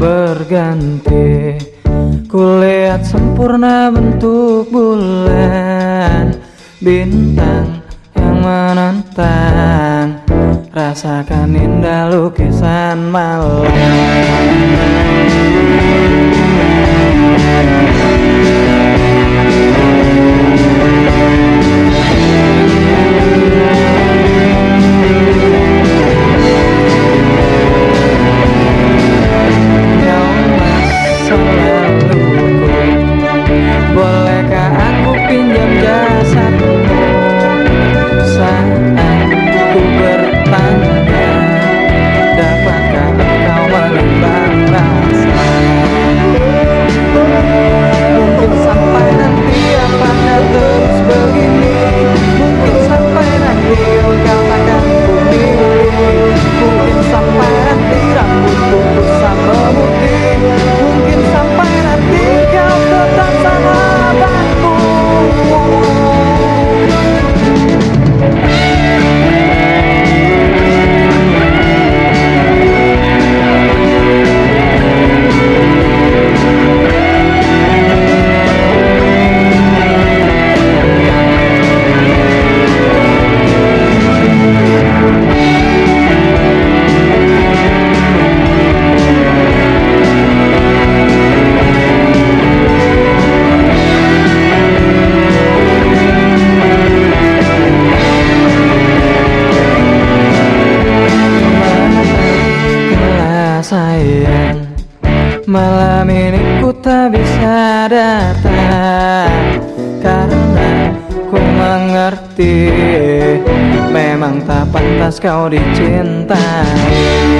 berganti. Kulihat sempurna bentuk bulan Bintang yang menentang Rasakan indah lukisan malam bisa datang Karena ku mengerti. Memang tak pantas kau dicintai